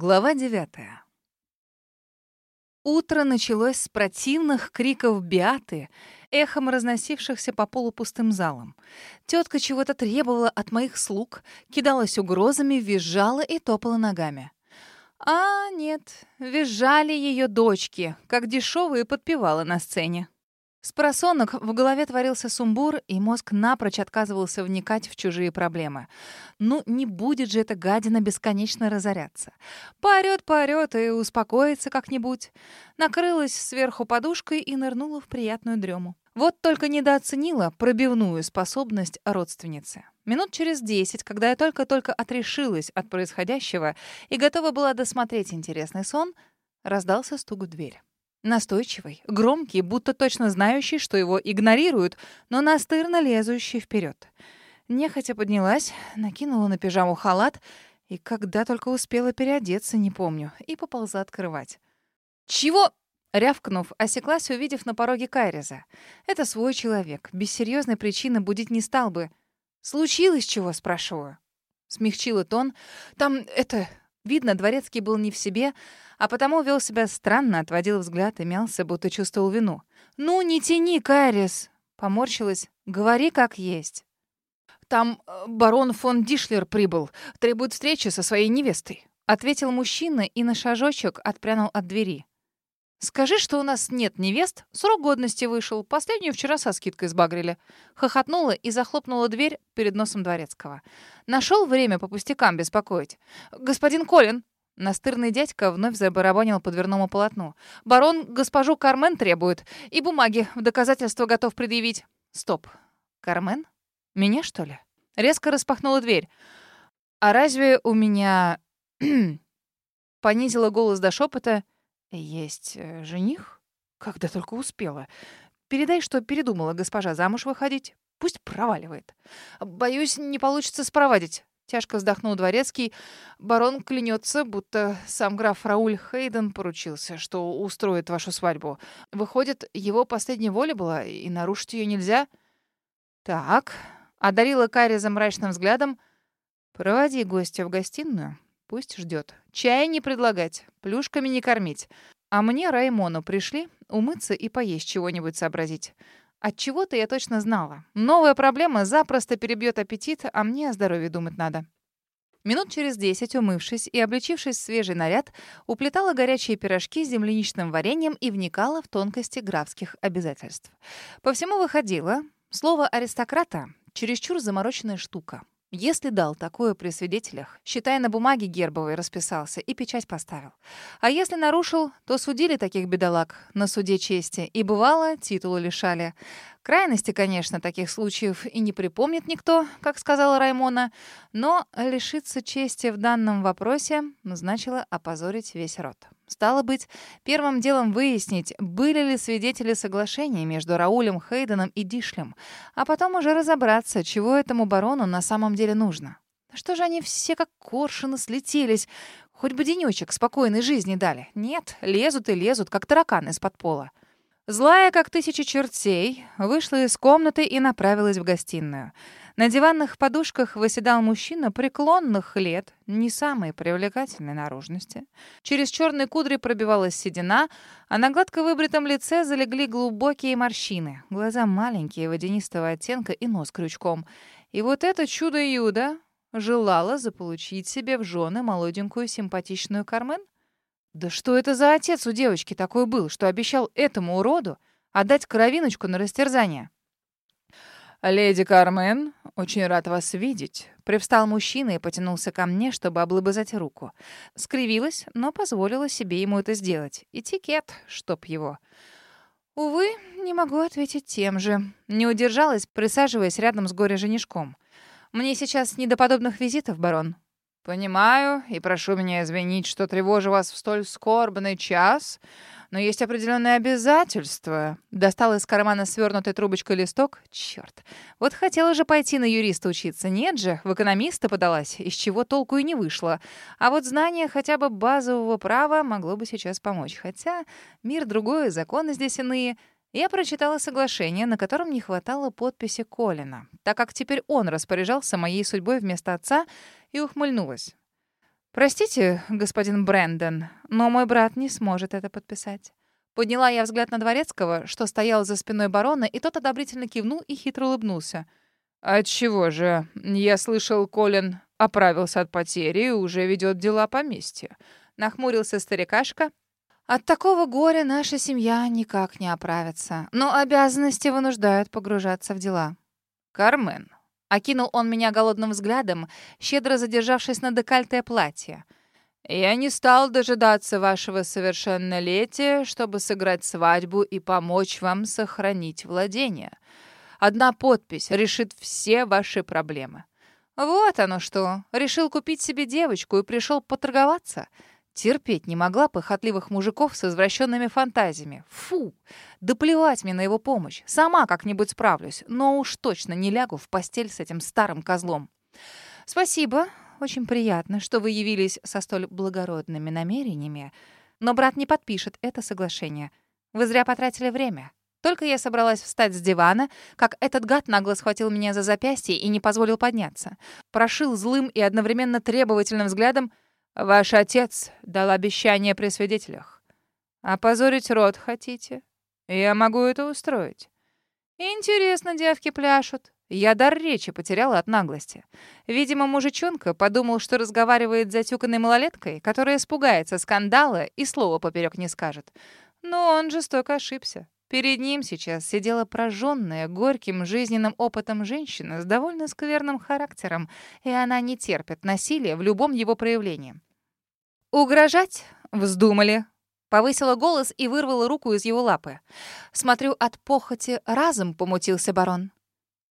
Глава девятая. Утро началось с противных криков Биаты, эхом разносившихся по полупустым залам. Тетка чего-то требовала от моих слуг, кидалась угрозами, визжала и топала ногами. А, нет, визжали ее дочки, как дешевые подпевала на сцене. С просонок в голове творился сумбур, и мозг напрочь отказывался вникать в чужие проблемы. Ну, не будет же эта гадина бесконечно разоряться. Поорёт, поорёт и успокоится как-нибудь. Накрылась сверху подушкой и нырнула в приятную дрему. Вот только недооценила пробивную способность родственницы. Минут через десять, когда я только-только отрешилась от происходящего и готова была досмотреть интересный сон, раздался стук в дверь. Настойчивый, громкий, будто точно знающий, что его игнорируют, но настырно лезущий вперед. Нехотя поднялась, накинула на пижаму халат и когда только успела переодеться, не помню, и поползла открывать. «Чего?» — рявкнув, осеклась, увидев на пороге Кайриза. «Это свой человек, без серьезной причины будить не стал бы. Случилось чего?» — спрашиваю. Смягчила тон. «Там это...» Видно, дворецкий был не в себе, а потому вел себя странно, отводил взгляд и мялся, будто чувствовал вину. «Ну, не тяни, Кайрис!» — поморщилась. «Говори, как есть». «Там э, барон фон Дишлер прибыл, требует встречи со своей невестой», — ответил мужчина и на шажочек отпрянул от двери. «Скажи, что у нас нет невест, срок годности вышел, последнюю вчера со скидкой сбагрили». Хохотнула и захлопнула дверь перед носом дворецкого. Нашел время по пустякам беспокоить. «Господин Колин!» Настырный дядька вновь забарабанил по дверному полотну. «Барон госпожу Кармен требует, и бумаги в доказательство готов предъявить». «Стоп. Кармен? Меня, что ли?» Резко распахнула дверь. «А разве у меня...» Понизила голос до шепота. «Есть э, жених?» Когда только успела. «Передай, что передумала госпожа замуж выходить. Пусть проваливает. Боюсь, не получится спровадить». Тяжко вздохнул дворецкий. Барон клянется, будто сам граф Рауль Хейден поручился, что устроит вашу свадьбу. Выходит, его последняя воля была, и нарушить ее нельзя? Так, одарила Карри за мрачным взглядом. Проводи гостя в гостиную. Пусть ждет. Чая не предлагать, плюшками не кормить. А мне, Раймону, пришли умыться и поесть чего-нибудь сообразить. От чего-то я точно знала. Новая проблема запросто перебьет аппетит, а мне о здоровье думать надо. Минут через десять, умывшись и облачившись в свежий наряд, уплетала горячие пирожки с земляничным вареньем и вникала в тонкости графских обязательств. По всему выходило, слово «аристократа» — чересчур замороченная штука. Если дал такое при свидетелях, считай, на бумаге гербовой расписался и печать поставил. А если нарушил, то судили таких бедолаг на суде чести, и бывало, титулы лишали. Крайности, конечно, таких случаев и не припомнит никто, как сказала Раймона, но лишиться чести в данном вопросе значило опозорить весь род. Стало быть, первым делом выяснить, были ли свидетели соглашения между Раулем Хейденом и Дишлем, а потом уже разобраться, чего этому барону на самом деле нужно. Что же они все как коршуны слетелись? Хоть бы денечек спокойной жизни дали. Нет, лезут и лезут, как тараканы из-под пола. Злая, как тысяча чертей, вышла из комнаты и направилась в гостиную. На диванных подушках выседал мужчина преклонных лет, не самой привлекательной наружности. Через черные кудри пробивалась седина, а на гладко выбритом лице залегли глубокие морщины, глаза маленькие, водянистого оттенка и нос крючком. И вот это чудо-юдо желала заполучить себе в жены молоденькую симпатичную Кармен — да что это за отец у девочки такой был, что обещал этому уроду отдать кровиночку на растерзание? «Леди Кармен, очень рад вас видеть». Привстал мужчина и потянулся ко мне, чтобы облобызать руку. Скривилась, но позволила себе ему это сделать. Этикет, чтоб его. Увы, не могу ответить тем же. Не удержалась, присаживаясь рядом с горе-женишком. «Мне сейчас не до подобных визитов, барон. «Понимаю и прошу меня извинить, что тревожу вас в столь скорбный час, но есть определенные обязательства». Достал из кармана свернутой трубочкой листок. Черт, вот хотела же пойти на юриста учиться. Нет же, в экономиста подалась, из чего толку и не вышло. А вот знание хотя бы базового права могло бы сейчас помочь. Хотя мир другой, законы здесь иные — я прочитала соглашение, на котором не хватало подписи Колина, так как теперь он распоряжался моей судьбой вместо отца, и ухмыльнулась. «Простите, господин Брэндон, но мой брат не сможет это подписать». Подняла я взгляд на Дворецкого, что стоял за спиной барона, и тот одобрительно кивнул и хитро улыбнулся. «Отчего же? Я слышал, Колин оправился от потери и уже ведет дела поместья». Нахмурился старикашка. «От такого горя наша семья никак не оправится, но обязанности вынуждают погружаться в дела». «Кармен, Окинул он меня голодным взглядом, щедро задержавшись на декольте платья. «Я не стал дожидаться вашего совершеннолетия, чтобы сыграть свадьбу и помочь вам сохранить владение. Одна подпись решит все ваши проблемы». «Вот оно что! Решил купить себе девочку и пришел поторговаться?» Терпеть не могла похотливых мужиков с извращенными фантазиями. Фу! Да плевать мне на его помощь. Сама как-нибудь справлюсь, но уж точно не лягу в постель с этим старым козлом. Спасибо. Очень приятно, что вы явились со столь благородными намерениями. Но брат не подпишет это соглашение. Вы зря потратили время. Только я собралась встать с дивана, как этот гад нагло схватил меня за запястье и не позволил подняться. Прошил злым и одновременно требовательным взглядом — Ваш отец дал обещание при свидетелях. Опозорить род хотите? Я могу это устроить. Интересно, девки пляшут. Я дар речи потеряла от наглости. Видимо, мужичонка подумал, что разговаривает с затюканной малолеткой, которая испугается скандала и слова поперек не скажет. Но он жестоко ошибся. Перед ним сейчас сидела прожженная горьким жизненным опытом женщина с довольно скверным характером, и она не терпит насилия в любом его проявлении. «Угрожать? Вздумали!» Повысила голос и вырвала руку из его лапы. Смотрю, от похоти разом помутился барон.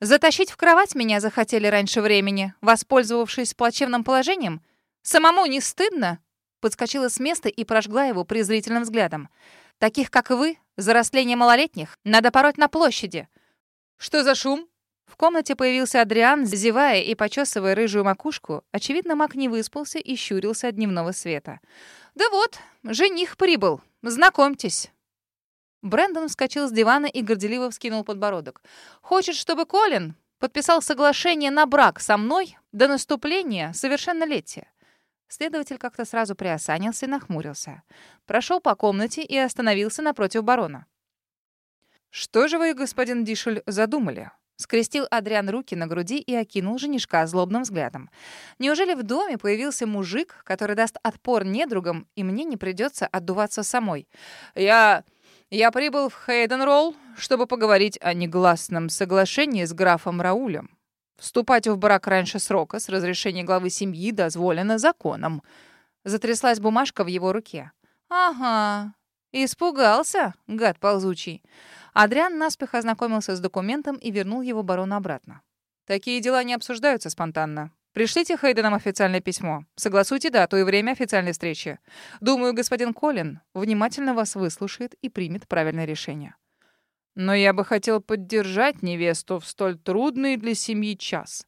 «Затащить в кровать меня захотели раньше времени, воспользовавшись плачевным положением? Самому не стыдно?» Подскочила с места и прожгла его презрительным взглядом. «Таких, как вы, за растление малолетних, надо пороть на площади». «Что за шум?» В комнате появился Адриан, зевая и почесывая рыжую макушку. Очевидно, маг не выспался и щурился от дневного света. «Да вот, жених прибыл. Знакомьтесь». Брэндон вскочил с дивана и горделиво вскинул подбородок. «Хочет, чтобы Колин подписал соглашение на брак со мной до наступления совершеннолетия». Следователь как-то сразу приосанился и нахмурился. Прошел по комнате и остановился напротив барона. «Что же вы, господин Дишель, задумали?» Скрестил Адриан руки на груди и окинул женишка злобным взглядом. Неужели в доме появился мужик, который даст отпор недругам, и мне не придется отдуваться самой? Я... я прибыл в Хейден-Ролл, чтобы поговорить о негласном соглашении с графом Раулем. Вступать в брак раньше срока с разрешения главы семьи дозволено законом. Затряслась бумажка в его руке. «Ага, испугался, гад ползучий». Адриан наспех ознакомился с документом и вернул его барону обратно. «Такие дела не обсуждаются спонтанно. Пришлите Хейденам официальное письмо. Согласуйте дату и время официальной встречи. Думаю, господин Колин внимательно вас выслушает и примет правильное решение. Но я бы хотел поддержать невесту в столь трудный для семьи час».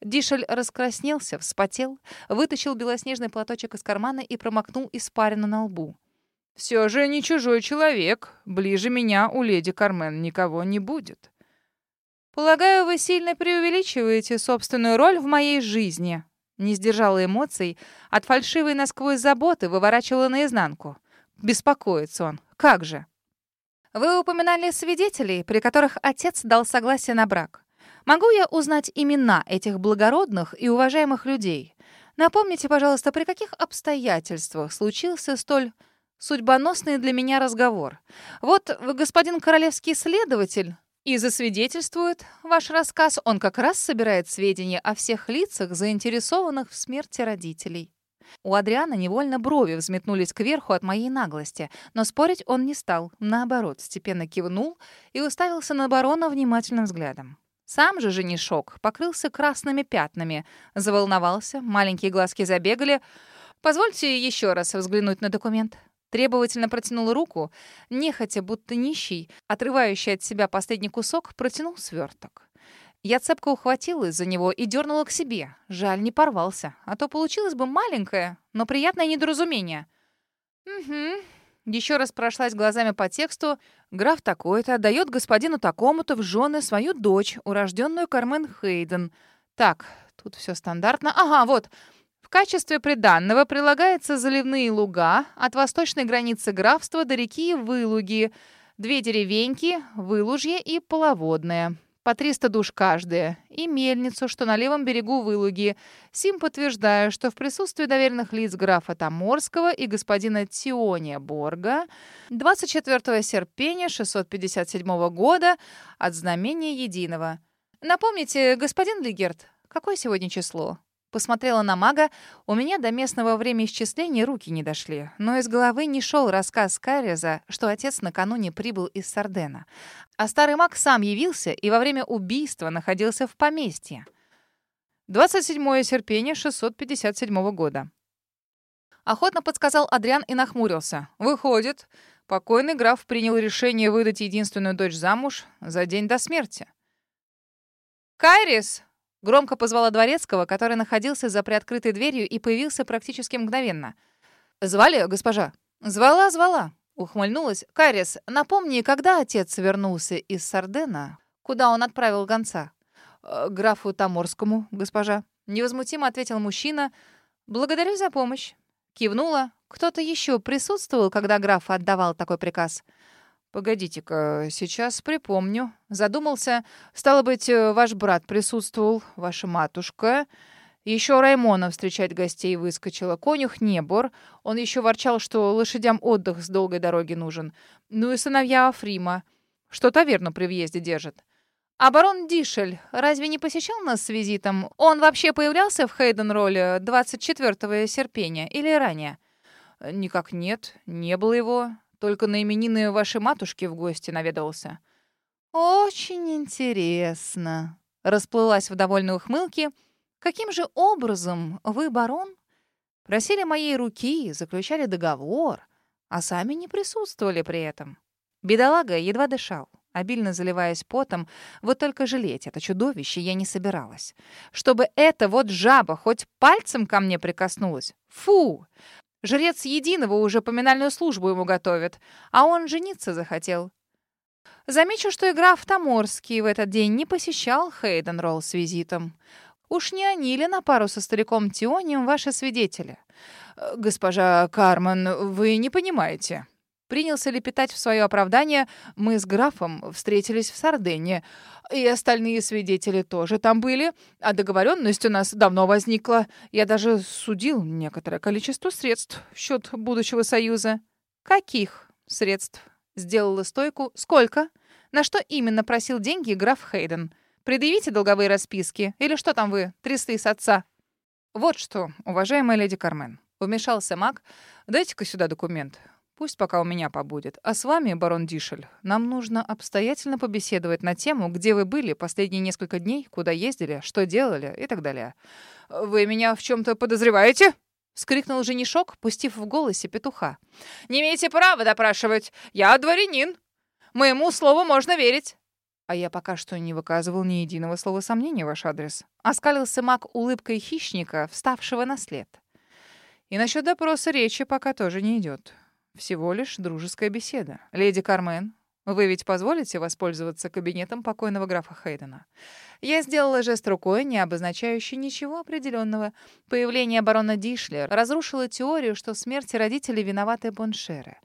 Дишель раскраснелся, вспотел, вытащил белоснежный платочек из кармана и промокнул испарину на лбу. Все же не чужой человек. Ближе меня у леди Кармен никого не будет. Полагаю, вы сильно преувеличиваете собственную роль в моей жизни. Не сдержала эмоций, от фальшивой насквозь заботы выворачивала наизнанку. Беспокоится он. Как же? Вы упоминали свидетелей, при которых отец дал согласие на брак. Могу я узнать имена этих благородных и уважаемых людей? Напомните, пожалуйста, при каких обстоятельствах случился столь судьбоносный для меня разговор. Вот господин королевский следователь и засвидетельствует ваш рассказ. Он как раз собирает сведения о всех лицах, заинтересованных в смерти родителей. У Адриана невольно брови взметнулись кверху от моей наглости, но спорить он не стал. Наоборот, степенно кивнул и уставился на барона внимательным взглядом. Сам же женишок покрылся красными пятнами, заволновался, маленькие глазки забегали. «Позвольте еще раз взглянуть на документ», Требовательно протянул руку, нехотя, будто нищий, отрывающий от себя последний кусок, протянул сверток. Я цепко ухватилась за него и дернула к себе. Жаль, не порвался, а то получилось бы маленькое, но приятное недоразумение. «Угу». Еще раз прошлась глазами по тексту. Граф такой-то отдает господину такому-то в жены свою дочь, урожденную Кармен Хейден. Так, тут все стандартно. Ага, вот качестве приданного прилагается заливные луга от восточной границы графства до реки Вылуги, две деревеньки, Вылужье и Половодное по 300 душ каждая, и мельницу, что на левом берегу Вылуги. Сим подтверждаю, что в присутствии доверенных лиц графа Таморского и господина Тиония Борга 24 серпения 657 года от знамения Единого. Напомните, господин Лигерт, какое сегодня число? Посмотрела на мага. У меня до местного времяисчисления руки не дошли. Но из головы не шел рассказ Карриза, что отец накануне прибыл из Сардена. А старый маг сам явился и во время убийства находился в поместье. 27 серпения 657 года. Охотно подсказал Адриан и нахмурился. Выходит, покойный граф принял решение выдать единственную дочь замуж за день до смерти. «Кайрис!» Громко позвала Дворецкого, который находился за приоткрытой дверью и появился практически мгновенно. «Звали, госпожа?» «Звала, звала», — ухмыльнулась. «Карис, напомни, когда отец вернулся из Сардена? Куда он отправил гонца?» «Э, «Графу Таморскому, госпожа», — невозмутимо ответил мужчина. «Благодарю за помощь». Кивнула. «Кто-то еще присутствовал, когда граф отдавал такой приказ?» «Погодите-ка, сейчас припомню». Задумался. «Стало быть, э, ваш брат присутствовал, ваша матушка. Еще Раймона встречать гостей выскочила. Конюх Небор. Он еще ворчал, что лошадям отдых с долгой дороги нужен. Ну и сыновья Африма, что таверну при въезде держит. А барон Дишель разве не посещал нас с визитом? Он вообще появлялся в Хейден-ролле 24 серпения или ранее?» «Никак нет, не было его. Только на именины вашей матушки в гости наведался». «Очень интересно», — расплылась в довольной ухмылке. «Каким же образом вы, барон, просили моей руки, заключали договор, а сами не присутствовали при этом?» Бедолага едва дышал, обильно заливаясь потом. Вот только жалеть это чудовище я не собиралась. Чтобы эта вот жаба хоть пальцем ко мне прикоснулась. Фу! Жрец Единого уже поминальную службу ему готовит, а он жениться захотел. Замечу, что и граф Таморский в этот день не посещал Хейденролл с визитом. Уж не они ли на пару со стариком Тионием ваши свидетели? Госпожа Кармен, вы не понимаете. Принялся лепетать в свое оправдание. Мы с графом встретились в Сардене. И остальные свидетели тоже там были. А договоренность у нас давно возникла. Я даже судил некоторое количество средств в счет будущего союза. Каких средств? Сделала стойку. Сколько? На что именно просил деньги граф Хейден? Предъявите долговые расписки. Или что там вы, трясли с отца? Вот что, уважаемая леди Кармен. Вмешался маг. Дайте-ка сюда документ. Пусть пока у меня побудет. А с вами, барон Дишель, нам нужно обстоятельно побеседовать на тему, где вы были последние несколько дней, куда ездили, что делали и так далее. Вы меня в чем то подозреваете? — скрикнул женишок, пустив в голосе петуха. «Не имеете права допрашивать. Я дворянин. Моему слову можно верить». А я пока что не выказывал ни единого слова сомнения в ваш адрес. Оскалился маг улыбкой хищника, вставшего на след. И насчет допроса речи пока тоже не идет. Всего лишь дружеская беседа. Леди Кармен, вы ведь позволите воспользоваться кабинетом покойного графа Хейдена? Я сделала жест рукой, не обозначающий ничего определенного. Появление барона Дишлер разрушило теорию, что в смерти родителей виноваты Боншеры.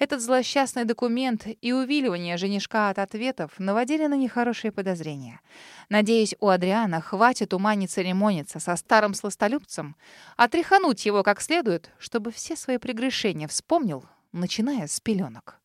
Этот злосчастный документ и увиливание женишка от ответов наводили на нехорошие подозрения. Надеюсь, у Адриана хватит ума не церемониться со старым сластолюбцем, а тряхануть его как следует, чтобы все свои прегрешения вспомнил, начиная с пеленок.